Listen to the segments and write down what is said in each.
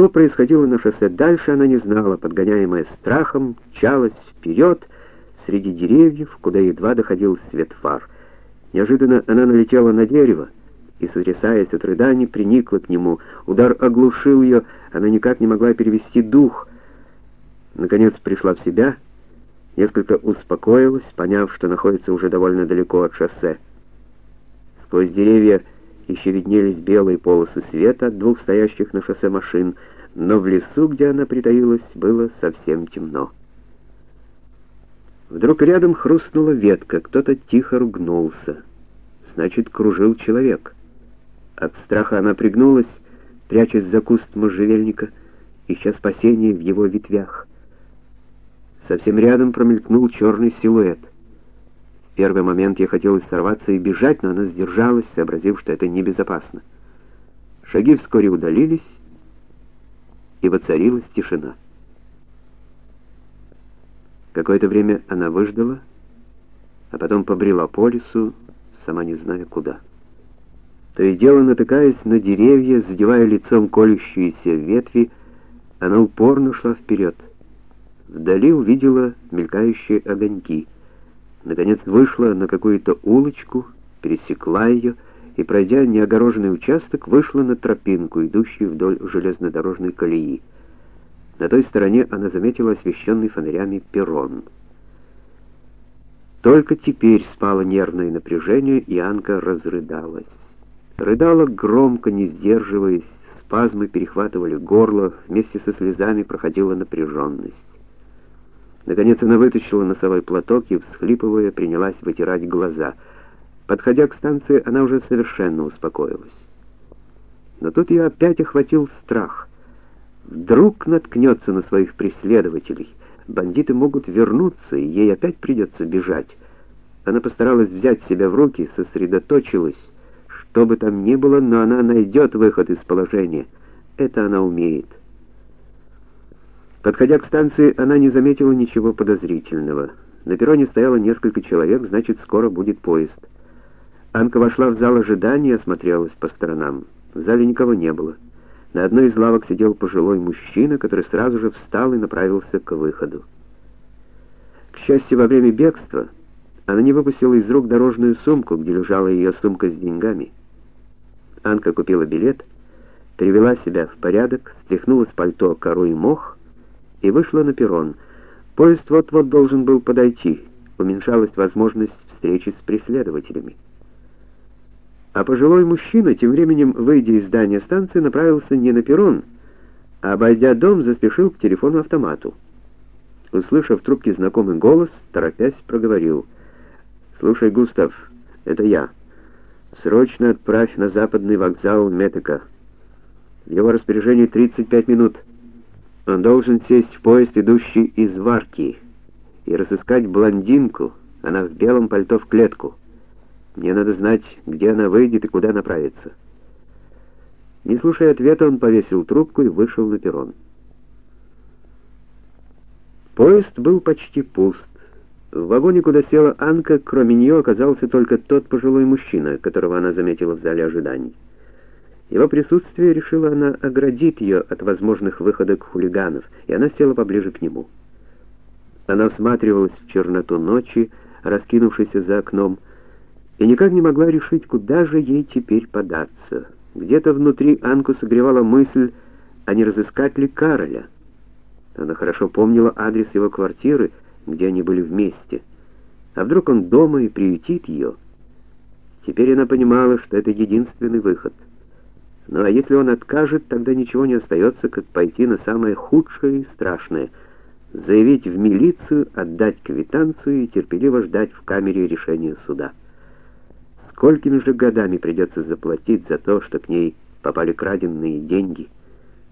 Что происходило на шоссе дальше, она не знала, подгоняемая страхом, чалась вперед среди деревьев, куда едва доходил свет фар. Неожиданно она налетела на дерево и, сотрясаясь от рыданий, приникла к нему. Удар оглушил ее, она никак не могла перевести дух. Наконец пришла в себя, несколько успокоилась, поняв, что находится уже довольно далеко от шоссе. Сквозь деревья еще виднелись белые полосы света от двух стоящих на шоссе машин, но в лесу, где она притаилась, было совсем темно. Вдруг рядом хрустнула ветка, кто-то тихо ругнулся. Значит, кружил человек. От страха она пригнулась, прячась за куст можжевельника, ища спасения в его ветвях. Совсем рядом промелькнул черный силуэт. В первый момент я хотелось сорваться и бежать, но она сдержалась, сообразив, что это небезопасно. Шаги вскоре удалились, и воцарилась тишина. Какое-то время она выждала, а потом побрела по лесу, сама не зная куда. То и дело натыкаясь на деревья, задевая лицом колющиеся ветви, она упорно шла вперед. Вдали увидела мелькающие огоньки. Наконец вышла на какую-то улочку, пересекла ее и, пройдя неогороженный участок, вышла на тропинку, идущую вдоль железнодорожной колеи. На той стороне она заметила освещенный фонарями перрон. Только теперь спало нервное напряжение, и Анка разрыдалась. Рыдала громко, не сдерживаясь, спазмы перехватывали горло, вместе со слезами проходила напряженность. Наконец она вытащила носовой платок и, всхлипывая, принялась вытирать глаза. Подходя к станции, она уже совершенно успокоилась. Но тут ее опять охватил страх. Вдруг наткнется на своих преследователей. Бандиты могут вернуться, и ей опять придется бежать. Она постаралась взять себя в руки, сосредоточилась. Что бы там ни было, но она найдет выход из положения. Это она умеет. Подходя к станции, она не заметила ничего подозрительного. На перроне стояло несколько человек, значит, скоро будет поезд. Анка вошла в зал ожидания осмотрелась по сторонам. В зале никого не было. На одной из лавок сидел пожилой мужчина, который сразу же встал и направился к выходу. К счастью, во время бегства она не выпустила из рук дорожную сумку, где лежала ее сумка с деньгами. Анка купила билет, привела себя в порядок, стряхнула с пальто кору и мох и вышла на перрон. Поезд вот-вот должен был подойти. Уменьшалась возможность встречи с преследователями. А пожилой мужчина, тем временем, выйдя из здания станции, направился не на перрон, а, обойдя дом, заспешил к телефону-автомату. Услышав в трубке знакомый голос, торопясь, проговорил. «Слушай, Густав, это я. Срочно отправь на западный вокзал Метека. В его распоряжении 35 минут». Он должен сесть в поезд, идущий из Варки, и разыскать блондинку, она в белом пальто в клетку. Мне надо знать, где она выйдет и куда направится. Не слушая ответа, он повесил трубку и вышел на перрон. Поезд был почти пуст. В вагоне, куда села Анка, кроме нее оказался только тот пожилой мужчина, которого она заметила в зале ожиданий. Его присутствие, решила она, оградит ее от возможных выходок хулиганов, и она села поближе к нему. Она всматривалась в черноту ночи, раскинувшейся за окном, и никак не могла решить, куда же ей теперь податься. Где-то внутри Анку согревала мысль, а не разыскать ли Кароля. Она хорошо помнила адрес его квартиры, где они были вместе. А вдруг он дома и приютит ее? Теперь она понимала, что это единственный выход — ну а если он откажет, тогда ничего не остается, как пойти на самое худшее и страшное — заявить в милицию, отдать квитанцию и терпеливо ждать в камере решения суда. Сколькими же годами придется заплатить за то, что к ней попали краденные деньги,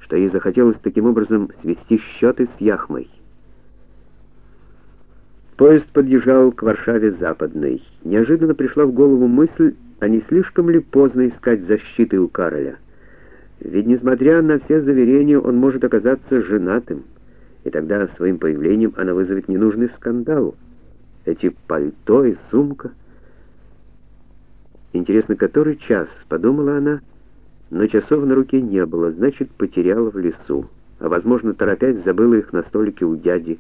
что ей захотелось таким образом свести счеты с Яхмой. Поезд подъезжал к Варшаве Западной. Неожиданно пришла в голову мысль, а не слишком ли поздно искать защиты у Кароля. Ведь, несмотря на все заверения, он может оказаться женатым, и тогда своим появлением она вызовет ненужный скандал. Эти пальто и сумка. Интересно, который час, подумала она, но часов на руке не было, значит, потеряла в лесу, а, возможно, торопясь, забыла их на столике у дяди,